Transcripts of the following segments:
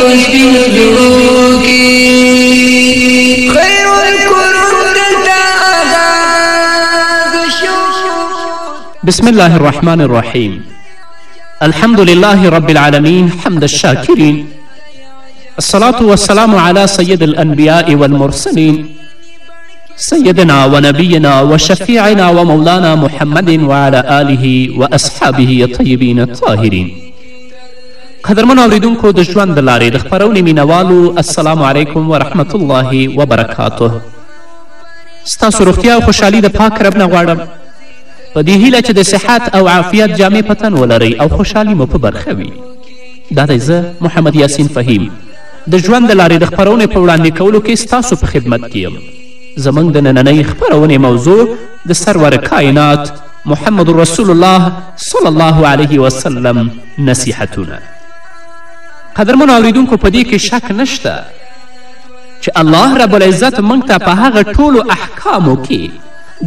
پسپین بسم الله الرحمن الرحيم الحمد لله رب العالمين حمد الشاكرين الصلاة والسلام على سيد الأنبياء والمرسلين سيدنا ونبينا وشفيعنا ومولانا محمد وعلى آله وأصحابه الطيبين الطاهرين قدرمنو اوریدونکو د ژوند د لارې د خپرونې مینوالو السلام علیکم ورحمت الله وبرکاته ستاسو روغتیا او خوشحالي د پاک رب نه غواړم په دې هیله چې د صحت او عافیت جامې په تن ولرئ او خوشحالي مو په برخه وي دا دی زه محمد یاسین فهیم د ژوند د لارې د خپرونې په وړاندې کولو کې ستاسو په خدمت کې یم زموږ د نننۍ خپرونې موضوع د سرور کائنات محمد رسول الله صلی الله علیه وسلم نصیحتونه قدرمنو اوریدونکو په دې کې شک نشته چې الله رب العزت موږ ته په هغه ټولو احکامو کې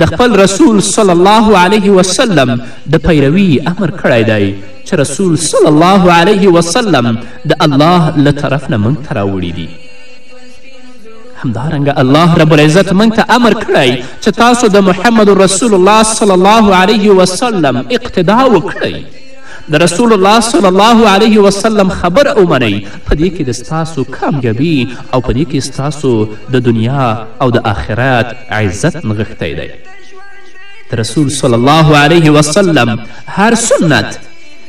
د خپل رسول صلی الله علیه وسلم د پیروي امر کړی دی چې رسول صلی الله علیه وسلم د الله له طرف نه موږ ته راوړي دي همدارنګه الله رب العزت موږ ته امر کړی چې تاسو د محمد رسول الله صلی الله علیه وسلم اقتدا وکړئ د رسول الله صلی الله علیه وسلم خبره ومنئ په دې کې د ستاسو کامیابي او په دې کې ستاسو د دنیا او د آخرت عزت نغښتی دی د رسول صلی الله علیه وسلم هر سنت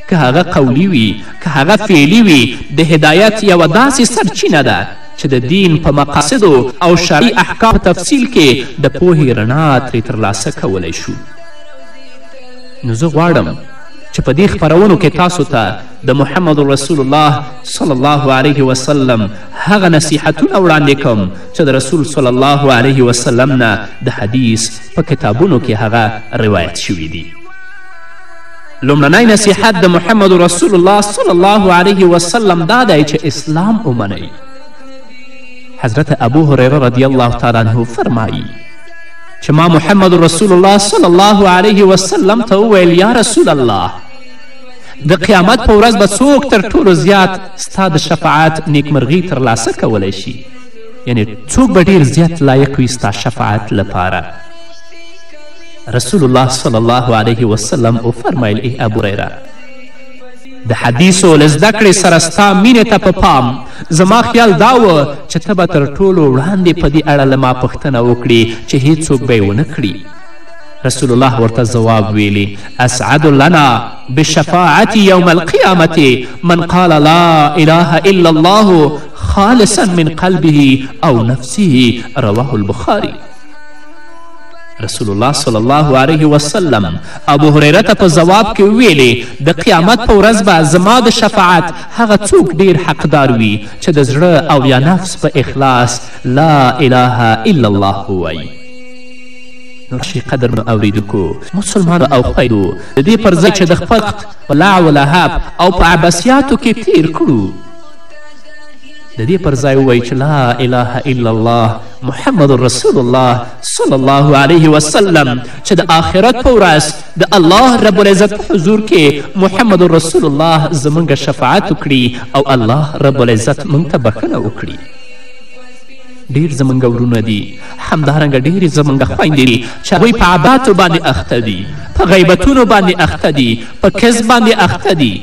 که هغه قولی وي که هغه فعلی وي د هدایت یوه داسې سرچینه ده چې د دین په مقاصدو او شرعي احکام تفصیل کې د پوهې رڼا ترې ترلاسه کولی شو نو زه غواړم چې په دې خپرونو کې تاسو ته د محمد رسول الله صلی الله علیه وسلم هغه نصیحتونه وړاندې کوم چې د رسول صلی الله علیه وسلم نه د حدیث په کتابونو کې هغه روایت شوي دي لومړنی نصیحت د محمد رسول الله صلی الله علیه وسلم دا دی چې اسلام ومنئ حضرت ابو هریره رضی الله تعالی عنه فرمایی چې ما محمد رسول الله صلی الله علیه وسلم ته وویل یا رسول الله د قیامت په ورځ به څوک تر ټولو زیات ستا د شفاعت نیکمرغي ترلاسه کولی شي یعنی څوک به ډیر زیات لایق وي ستا شفاعت لپاره رسول الله صلی الله علیه وسلم وفرمیل ای ابو هریره د حدیثو له زده کړې سره ستا مینې ته په پام زما خیال دا و چې ته به تر ټولو وړاندې په دې اړه له ما پوښتنه وکړي چې هیڅوک به یې ونه کړي رسول الله ورته ځواب ویلی اسعد لنا بشفاعت یوم القیامت من قال لا اله الا الله خالصا من قلبه او نفسه رواه البخاری رسول الله صلی الله علیه وسلم ابو هریره ته په ځواب کې ویلې د قیامت په ورځ به زما د شفاعت هغه څوک ډیر حقدار وي چې د زړه او یا نفس په اخلاص لا اله الا الله ووایي نور شي قدر نو اوریدونکو مسلمانو او خویندو د دې پر ځای چې د خپل په لع و لهب او په عباسیاتو کې تیر کړو د دې پر ځای ووایي چې لا اله الا الله محمد رسول الله صلی الله علیه وسلم چې د آخرت په ورځ د الله رب العزت په حضور کې محمد رسول الله زموږ شفاعت وکړي او الله رب العزت موږ ته بښنه وکړي ډیر زمونږ ورونه دي همدارنګه ډیرې زمونږ خویندې دي چې هغوی په عباتو باندې اخته دي په غیبتونو باندې اخته دي په کذب باندې اخته دي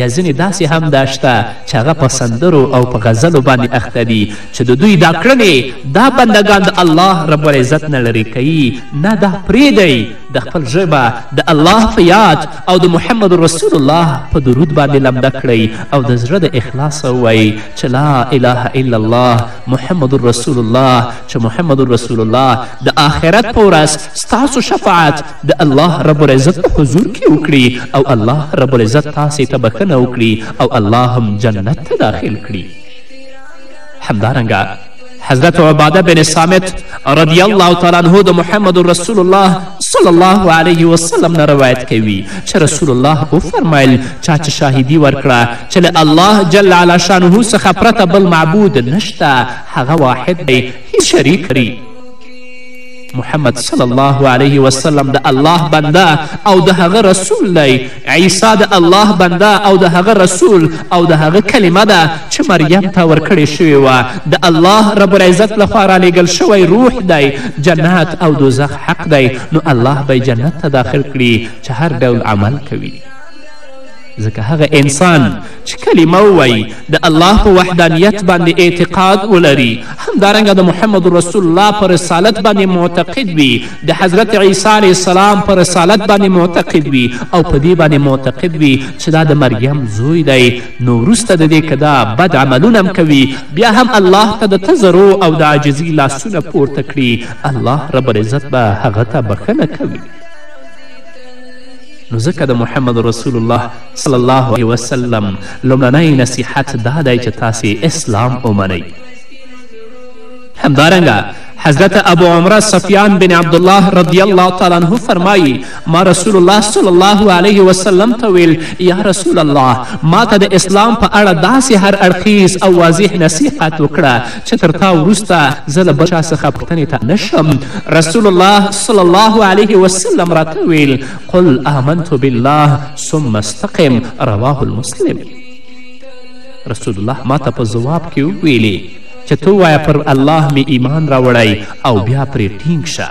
یا ځینې داسې هم دا شته چې هغه په سندرو او په غزلو باندې اخته دي چې د دوی دا کړنې دا بندګان د الله رب العزت نه لرې کوي نه دا پرېږدئ د خپل ژبه د الله په یاد او د محمد رسول الله په درود باندې لمده کړئ او د زړه د اخلاص ووایئ چې لا اله الا الله محمد رسول الله چې محمد رسول الله د آخرت په ورځ ستاسو شفاعت د الله رب العزت په حضور کې وکړي او الله رب العزت تاسې ته بښنه وکړي او الله هم جنت ته داخل کړي همدارنګه حضرت عباده بن سامت رضی الله تعالی عنه د محمد رسول الله صلی الله علیه وسلم نه روایت کوي چې رسول الله وفرمیل چا چې شاهدي ورکړه چې له الله جل علی شانه څخه پرته بل معبود نشته هغه واحد دی هیڅ شریک لري محمد صلی الله علیه وسلم د الله بنده او د هغه رسول دی عیسی د الله بنده او د هغه رسول او د هغه کلمه ده چې مریم ته ورکړې شوې وه د الله رب العزت لخوا رالیږل شوی روح دی جنت او دوزخ حق دی نو الله به جنت ته داخل کړي چې هر ډول عمل کوي ځکه هغه انسان چې کلمه ووایي د الله په وحدانیت باندې اعتقاد ولري همدارنګه د محمد رسول الله په رسالت باندې معتقد وي د حضرت عیسی علیه السلام په رسالت باندې معتقد وي او په دې باندې معتقد وي چې دا د مریم زوی دی نو وروسته د دې که دا بد عملونه هم کوي بیا هم الله ته د تزرو او د عاجزي لاسونه پورته کړي الله رب العزت به هغه ته بښنه کوي نو ځکه د محمد رسول الله صلی الله علیه وسلم لومړنی نصیحت دا دی چې تاسې اسلام ومنئ همدارنګه حضرت ابو عمره سفیان بن عبدالله رضی الله تعالی عنه فرمایی ما رسول الله صلی الله علیه وسلم ته ویل یا رسول الله ما ته د اسلام په اړه داسې هر اړخیز او واضح نصیحت وکړه چې تر تا وروسته زه له بل چا څخه پوښتنې ته نه شم رسول الله صلی الله علیه وسلم راته ویل قل آمنت بالله ثم استقم رواه المسلم رسول الله ما ته په ځواب کې وویلې چې تو وایه پر الله می ایمان راوړی او بیا پرې ټینګ شه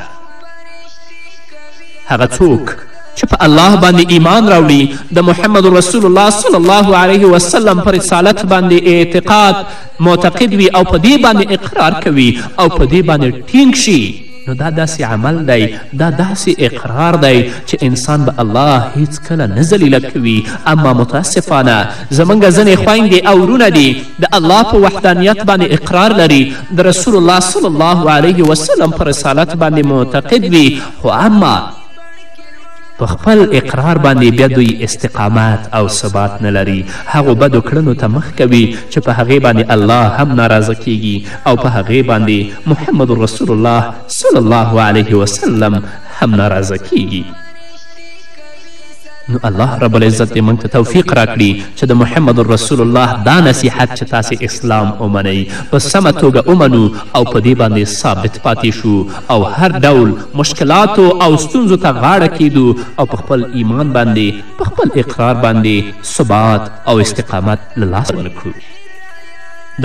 هغه څوک چې په الله باندې ایمان راوړي د محمد رسول الله صلی الله علیه وسلم په رسالت باندې اعتقاد معتقد وي او په دې باندې اقرار کوي او په دې باندې ټینګ شي نو دا داسې عمل دی دا داسې اقرار دی چې انسان به الله هیڅکله نه ذلیله کوي اما متاسفانه زموږ ځینې خویندې او ورونه دي د الله په وحدانیت باندې اقرار لري د رسول الله صلی الله علیه وسلم په رسالت باندې معتقد وي خو اما په خپل اقرار باندې بیا دوی استقامت او ثبات نه لري هغو بدو کړنو ته مخ کوي چې په هغې باندې الله هم ناراضه کیږي او په هغې باندې محمد رسول الله صلی الله علیه وسلم هم ناراضه کیږي نو الله رب العزت دې موږ ته توفیق راکړي چې د محمد رسول الله دا نصیحت چې تاسې اسلام ومنئ په سمه توګه ومنو او په دې باندې ثابت پاتې شو او هر ډول مشکلاتو او ستونزو ته غاړه کیدو او په خپل ایمان باندې په خپل اقرار باندې ثبات او استقامت له لاسه ورکړو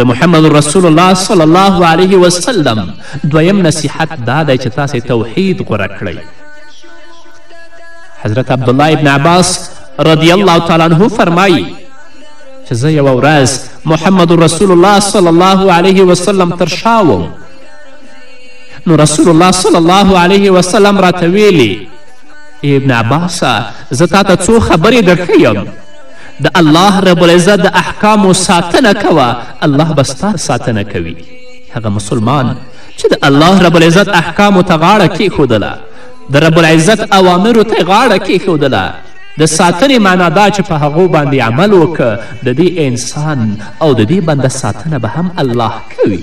د محمد رسول الله صلی الله علیه وسلم دویم نصیحت دا دی چې تاسې توحید غوره کړئ حضرت عبدالله ابن عباس رضی الله تعالی عنه فرمایی چې زه یوه ورځ محمد رسول الله صلی الله علیه وسلم تر شا وم نو رسول الله صلی الله علیه وسلم راته ویلي ابن عباسه زه تا ته څو خبرې درښیم د الله رب العزت د احکامو ساتنه کوه الله به ستا ساتنه کوي هغه مسلمان چې د الله رب العزت احکامو ته غاړه کیښودله د رب العزت اوامرو ته غاړه کیښودله د ساتنې معنا دا چې په هغو باندې عمل وکړه د دې انسان او د دې بنده ساتنه به هم الله کوي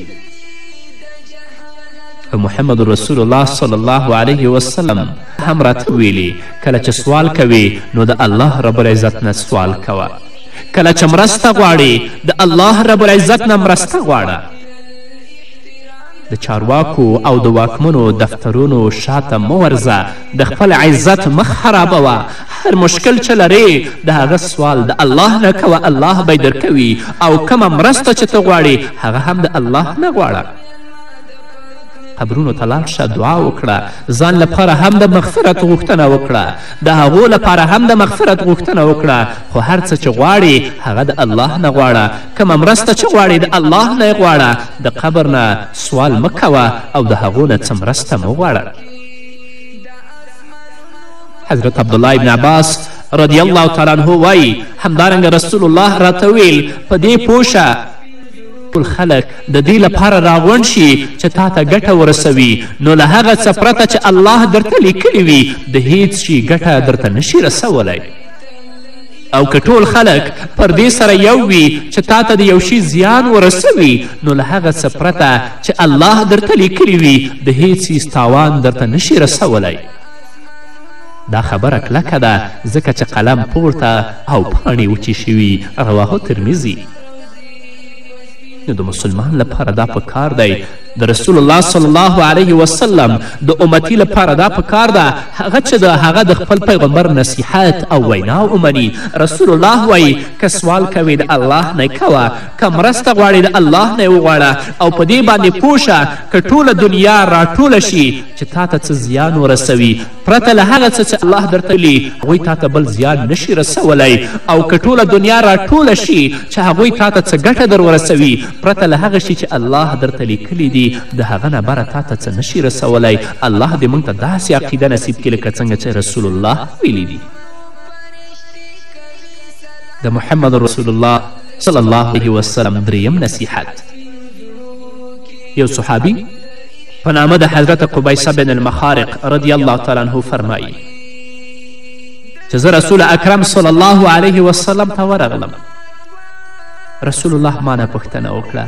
محمد رسول الله صلی الله علیه وسلم هم راته ویلي کله چې سوال کوي نو د الله رب العزت نه سوال کوه کله چې مرسته غواړي د الله رب العزت نه مرسته غواړه د چارواکو او د واکمنو دفترونو شاته مه ورځه د خپل عزت مخ خرابوه هر مشکل چې لرې د هغه سوال د الله نه کوه الله به درکوي او کومه مرسته چې ته غواړې هغه هم د الله نه غواړه قبرونو ته لاړ شه دعا وکړه ځان لپاره هم د مغفرت غوښتنه وکړه د هغو لپاره هم د مغفرت غوښتنه وکړه خو هر څه چې غواړې هغه د الله نه غواړه کومه مرسته چې غواړې د الله نه یې غواړه د قبر نه سوال مه کوه او د هغو نه څه مرسته مه غواړه حضرت عبدالله ابن عباس رضی الله تعالی عنه وایي همدارنګه رسول الله راته ویل په دې پوه ټول خلک د دې لپاره راغونډ شي چې تا ته ګټه ورسوي نو له هغه څه پرته چې الله درته لیکلي وي د هیڅ شي ګټه درته نشي رسولی او که ټول خلک پر دې سره یو وي چې تا ته د یو شي زیان ورسوي نو له هغه څه پرته چې الله درته لیکلي وي د هیڅ هیڅ تاوان درته نشي رسولی دا خبره کلکه ده ځکه چې قلم پورته او پاڼې وچې شوي رواه ترمیزي نو د مسلمان لپاره دا په کار دی د رسول الله صلی الله علیه وسلم د امتی لپاره دا پکار ده هغه چې د هغه د خپل پیغمبر نصیحت او وینا ومني رسول الله وایي که سوال کوې د الله نه کوه که مرسته غواړې د الله نه وغواړه او په دې باندې پوه شه که ټوله دنیا راټوله شي چې تا ته څه زیان ورسوي پرته له هغه څه چې الله درته لي هغوی تا ته بل زیان نشي رسولی او که ټوله دنیا راټوله شي چې هغوی تا ته څه ګټه در ورسوي پرته له هغه شي چې الله درته لیکلي دي د هغه نه بره تا ته څه نشي رسولی الله دې موږ ته داسې عقیده نصیب کړي لکه څنګه چې رسول الله ویلي دي د محمد رسول الله صلی الله علیه وسلم دریم نصیحت یو صحابي په نامه د حضرت قبیسه بن المخارق رضی الله تعالی عنه فرمایی چې زه رسول اکرم صلی الله علیه وسلم ته ورغلم رسول الله مانه پوښتنه وکړه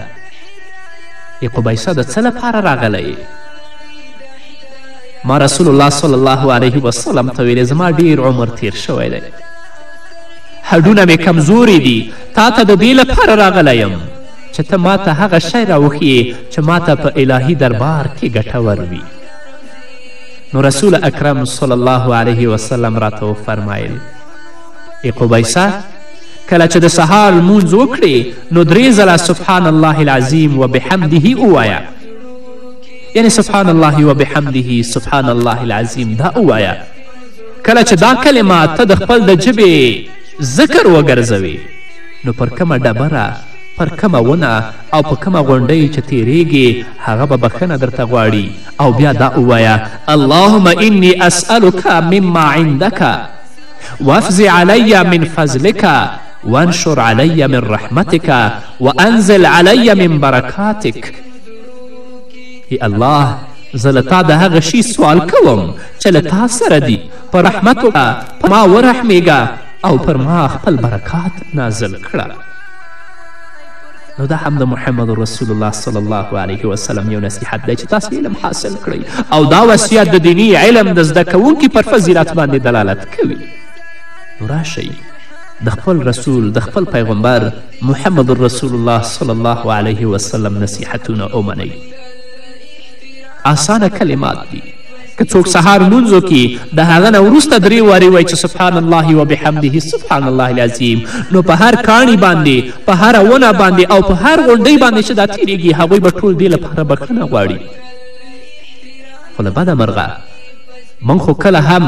ای قبیسه د څه لپاره راغلی ما رسول الله صلی الله علیه وسلم ته ویلې زما ډیر عمر تیر شوی دی هډونه مې کمزوري دي تا ته د دې لپاره راغلی یم چې ته ما ته هغه شی راوښیې چې ما ته په الهي دربار کې ګټور وي نو رسول اکرم صلی الله علیه وسلم راته وفرمایل ای قبیسه کله چې د سهار لمونځ وکړې نو درې ځله سبحان الله العظیم و بحمده ووایه یعنی سبحان الله و بحمده سبحان الله العظیم دا ووایه کله چې دا کلمات ته د خپل د ژبې ذکر وګرځوې نو پر کومه ډبره پر کومه ونه او په کومه غونډۍ چې تیریږي هغه به بخښنه درته غواړي او بیا دا ووایه اللهم انی اسألک مما عندک وافز علی من فضلک وانشر علی من رحمتک وانزل علی من برکاتک ای الله زه له تا د هغه شي سوال کوم چې له تا سره دي په رحمت وکړه په ما ورحمیږه او پر ما خپل برکات نازل کړه نو دا هم د محمد رسول الله صلی الله علیه وسلم یو نصیحت دی چې تاسو علم حاصل کړئ او دا وصیت د دیني علم د زده کوونکي پر فضیلت باندې دلالت کوي نو راشئ د خپل رسول د خپل پیغمبر محمد رسول الله صلی الله علیه وسلم نصیحتونه ومنئ آسانه کلمات دي که څوک سهار لمونځ وکړي د هغه نه وروسته درې وارې وایي چې سبحان الله وبحمده سبحان الله العظیم نو په هر کاڼي باندې په هره ونه باندې او په هر غونډۍ باندې چې دا تیریږي هغوی به ټول دې لپاره بخښنه غواړي خو له بده مرغه موږ خو کله هم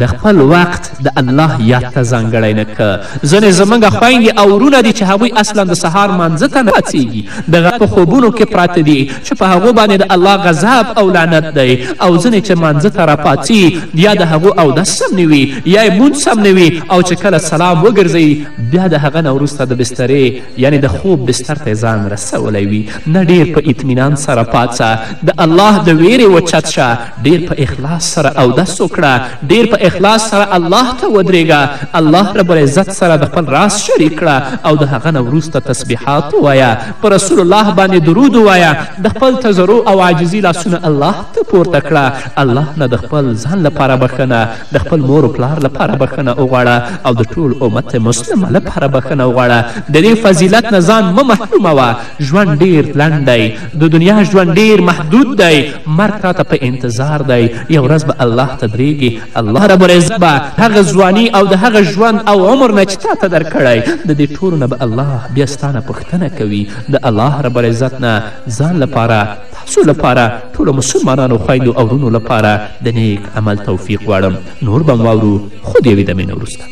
د خپل وخت د الله یاد ته ځانګړی نه که ځنې زموږ خویندې او ورونه دي چې هغوی اصلا د سهار مانځه ته نه پاڅېږي د غرب په خوبونو کې پراته دي چې په هغو باندې د الله غذاب او لعنت دی او ځنې چې مانځه ته راپاڅي یا د هغو اودس سم نه وي یا یې مونځ سم نه وي او چې کله سلام وګرځوي بیا د هغه نه وروسته د بسترې یعنې د خوب بستر ته ځان رسولی وي نه ډیر په اطمینان سره پاڅه د الله د ویرې وچت شه ډیر په اخلاص سره اودس وکړه ډیر په اخلاص سره الله ته ودرېږه الله رب العزت سره د خپل راز شریک کړه او د هغه نه وروسته تسبیحات ووایه په رسول الله باندې درود ووایه د خپل تزرو او عاجزي لاسونه الله ته پورته کړه الله نه د خپل ځان لپاره بښنه د خپل مور و پلار لپاره بښنه وغواړه او د ټول امت مسلمه لپاره بښنه وغواړه د دې فضیلت نه ځان مه محروموه ژوند ډیر لنډ دی د دنیا ژوند ډیر محدود دی مرګ تاته په انتظار دی یو ورځ به الله ته درېږي الله رب العزت به هغه ځواني او د هغه ژوند او عمر نه چې تاته درکړی د دې ټولو نه به الله بیا ستانه پوښتنه کوي د الله رب العزت نه ځان لپاره تاسو لپاره ټولو مسلمانانو خویندو او ورونو لپاره د نیک عمل توفیق غواړم نور به واورو خو د یوې دمې نه وروسته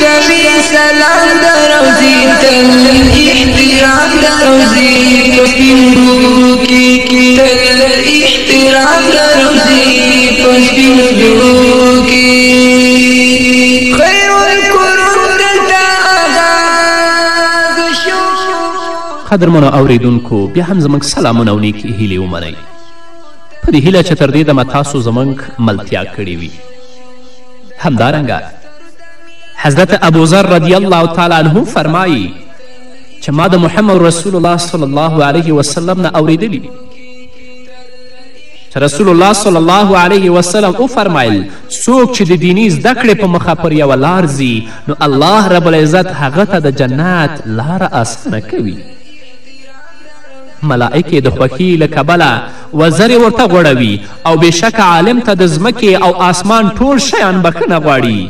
کوي سلام دروزي تل احترام دروزي په سپینو کې کې تل احترام دروزي په سپینو کې خیر القرون دلته آغاز شو قدرمنو اوریدونکو بیا هم زموږ سلامونه او نیکې هیلې ومنئ په دې هیله چې تر دې دمه تاسو زموږ ملتیا کړې وي همدارنګه حضرت ابوذر رضی الله تعالی عنه فرمایی چې ما د محمد رسول الله صلی الله علیه وسلم نه اوریدلی چې رسول الله صلی الله علیه وسلم وفرمایل څوک چې د دیني زده کړې په مخه پر یوه لار ځي نو الله رب العزت هغه ته د جنت لاره اسانه کوي ملائکې د خوښي له کبله وزرې ورته غوړوي او بېشکه عالم ته د ځمکې او آسمان ټول شیان بښنه غواړي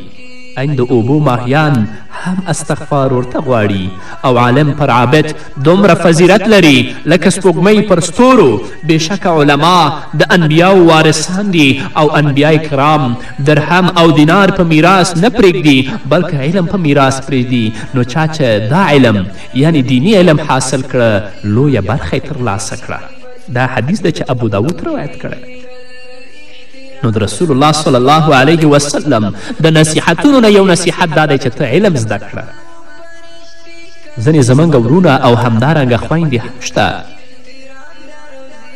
ان د اوبو ماهیان هم استغفار ورته غواړي او عالم پر عابد دومره فضیلت لري لکه سپوږمۍ پر ستورو بېشکه علما د انبیاو وارثان دي او انبیا کرام درهم او دینار په میراث نه پرېږدي بلکې علم په میراث پرېږدي نو چا چې دا علم یعنی دیني علم حاصل کړه لویه برخه یې ترلاسه کړه دا حدیث ده چې ابو داود روایت کړی نو د رسول الله صلی الله علیه وسلم د نصیحتونو نه یو نصیحت دا دی چې ته علم زده کړه ځینې زموږ ورونه او همدارنګه خویندې هم شته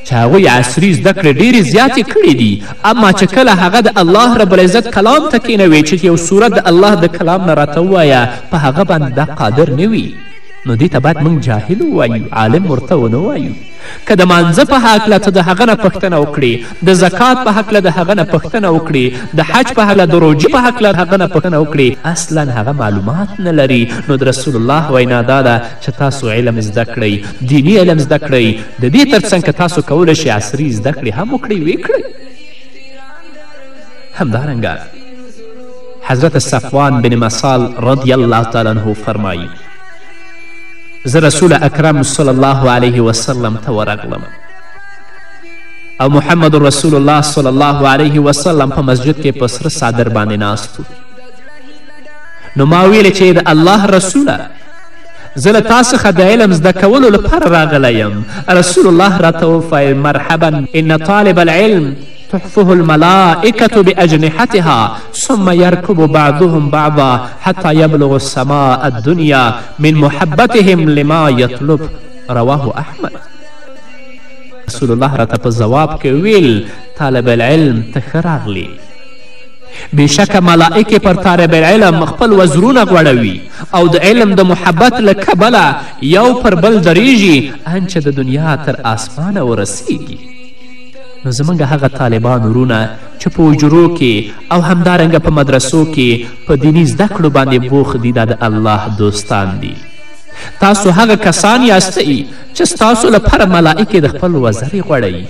چې هغوی عصري زده کړې ډېرې زیاتې کړې دي اما چې کله هغه د الله رب العزت کلام ته کینوي چې یو صورت د الله د کلام نه راته ووایه په هغه باندې دا قادر نه وي نو دې ته باید موږ جاهل ووایو عالم ورته ونه وایو که د مانځه په هکله ته د هغه نه پوښتنه وکړې د زکات په هکله د هغه نه پوښتنه وکړې د حج په هکله د روژې په هکله هغه نه پوښتنه وکړې اصلا هغه معلومات نه لري نو د رسول الله وینا دا ده چې تاسو علم زده کړئ دیني علم زده کړئ د دې ترڅنګ که تاسو کولی شئ عصري زده کړې هم وکړئ ویې کړئ همدارنګه حضرت صفوان بن مسال رضی الله تعالی عنه فرمایی زه رسول اکرم صلی الله علیه وسلم ته ورغلم او محمد رسول الله صلی الله علیه وسلم په مسجد کې په سره صادر باندې ناست نو ما ویل چې د الله رسوله زه له تا څخه د علم زده کولو لپاره راغلی یم رسول الله راته وفیل مرحبا ان طالب العلم تحفه الملائکة باجنحتها ثم يركب بعضهم بعضا حتى يبلغ السماء الدنيا من محبتهم لما يطلب رواه احمد رسول الله راته په ځواب کې ویل طالب العلم ته ښه راغلی بېشکه ملائکې پر طالب العلم خپل وزرونه غوړوي او د علم د محبت له کبله یو پر بل درېږي ان چې د دنیا تر آسمانه ورسیږي نو زمونږ هغه طالبان ورونه چې په حجرو کې او همدارنګه په مدرسو کې په دیني زده کړو باندې بوخت دي دا د الله دوستان دي تاسو هغه کسان یاستئ چې ستاسو لپاره ملائکې د خپل وزرې غوړوي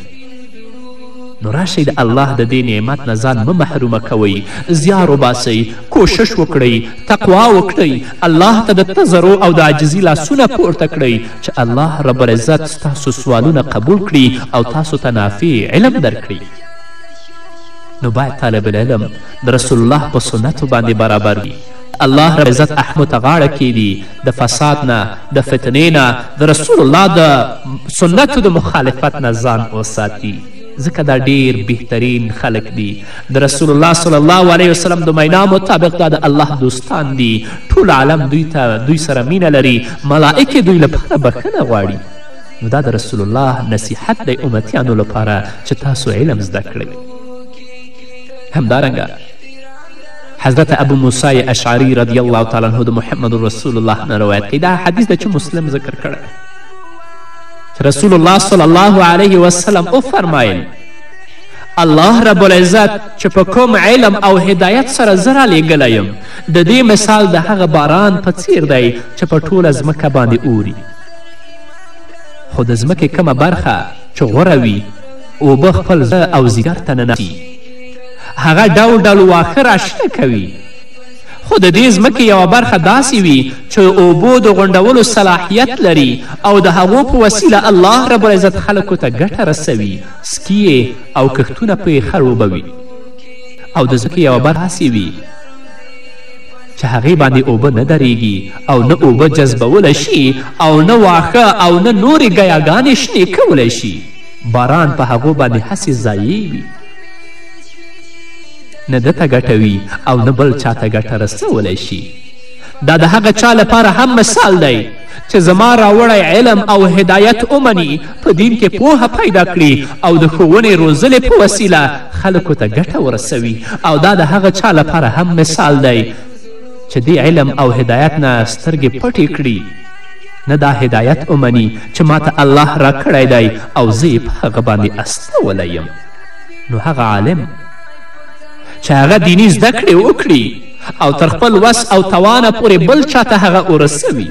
نو راشئ د الله د دې نعمت نه ځان مه محرومه کوئ زیار وباسئ کوشش وکړئ تقوا وکړئ الله ته د تزرو او د عاجزي لاسونه پورته کړئ چې الله رب العزت ستاسو سوالونه قبول کړي او تاسو ته نافع علم درکړي نو باید طالب العلم د رسول الله په سنتو باندې برابر وي الله رب عزت احمو ته غاړه کیدي د فساد نه د فتنې نه د رسول الله د سنتو د مخالفت نه ځان وساتي ځکه دا ډیر بهترین خلک دي د رسول الله صلی الله علیه وسلم د مینا مطابق دا د الله دوستان دي ټول عالم دوی ته دوی سره مینه لري ملائکې دوی لپاره بښنه غواړي نو دا د رسول الله نصیحت دی امتیانو لپاره چې تاسو علم زده کړئ همدارنګه حضرت ابو موسی اشعری رضی الله تعالی عنه د محمد رسول الله نه روایت کوي دا حدیث ده چې مسلم ذکر کړی رسول الله صلی الله علیه وسلم وفرمایل الله رب العزت چې په کوم علم او هدایت سره زه رالیږلی یم د دې مثال د هغه باران په څیر دی چې په ټوله ځمکه باندې اوري خو د ځمکې کمه برخه چې غوره وي اوبه خپل زړه او ځیګر ته ننوځي هغه ډول ډول واښه راشنه کوي خو د دې ځمکې یوه برخه داسې وي چې د اوبو د غونډولو صلاحیت لري او د هغو په وسیله الله رب العزت خلکو ته ګټه رسوي سکیې او کښتونه پرې خړوبوي او د ځمکې یوه برخه داسې وي چې هغې باندې اوبه نه درېږي او نه اوبه جذبولی شي او نه واښه او نه نورې ګیاګانې شنې کولی شي باران په هغو باندې هسې ضایع وي نه ده ته ګټه وي او نه بل چا ته ګټه رسولی شي دا د هغه چا لپاره هم مثال دی چې زما راوړی علم او هدایت ومني په دین کې پوهه پیدا کړي او د ښوونې روزلې په وسیله خلکو ته ګټه ورسوي او دا د هغه چا لپاره هم مثال دی چې دې علم او هدایت نه سترګې پټې کړي نه دا هدایت ومني چې ماته الله راکړی دی او زه یې په هغه باندې استولی یم نو هغه عالم چې هغه دیني زده کړې وکړي او تر خپل وس او توانه پورې بل چاته هغه ورسوي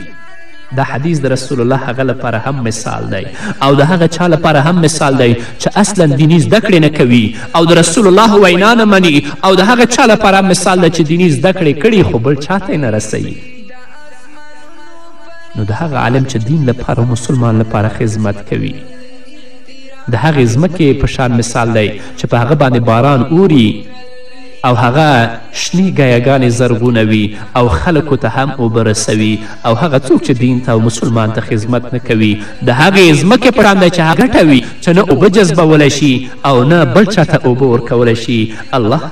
دا حدیث د رسول الله هغه لپاره هم مثال دی او د هغه چا لپاره هم مثال دی چې اصلا دیني زده کړې نه کوي او د رسول الله وینا نه مني او د هغه چا لپاره هم مثال دی چې دیني زده کړې کړي خو بل چاته نه رسوي نو د هغه عالم چې دین لپاره مسلمان لپاره خدمت کوي د هغې ځمکې په شان مثال دی چې په هغه باندې باران اوري او هغه شنې ګیاګانې زرغونه وي او خلکو ته هم اوبه رسوي او هغه څوک چې دین ته او مسلمان ته خدمت نه کوي د هغې ځمکې په شان دی چې هغه ټوي چې نه اوبه جذبولی شي او نه بل چاته اوبه ورکولی شي الله